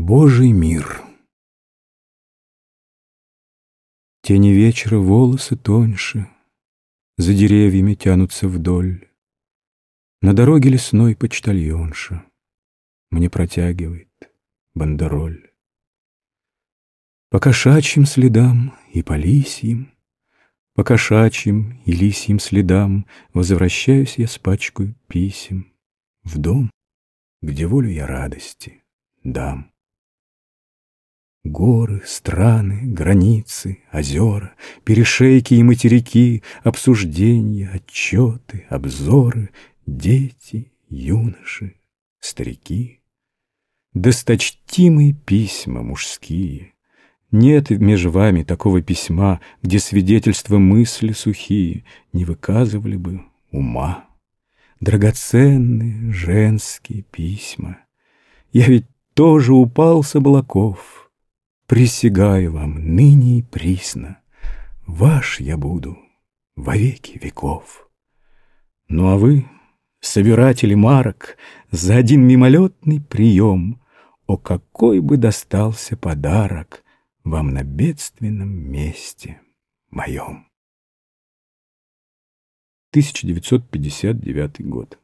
Божий мир Тени вечера волосы тоньше За деревьями тянутся вдоль. На дороге лесной почтальонша Мне протягивает бандероль. По кошачьим следам и по лисьим, По кошачьим и лисьим следам Возвращаюсь я с пачкой писем В дом, где волю я радости дам. Горы, страны, границы, озера, Перешейки и материки, Обсуждения, отчеты, обзоры, Дети, юноши, старики. Досточтимые письма мужские. Нет меж вами такого письма, Где свидетельства мысли сухие Не выказывали бы ума. Драгоценные женские письма. Я ведь тоже упал с облаков. Присягаю вам ныне и присно, Ваш я буду во веки веков. Ну а вы, собиратели марок, За один мимолетный прием, О, какой бы достался подарок Вам на бедственном месте моем. 1959 год.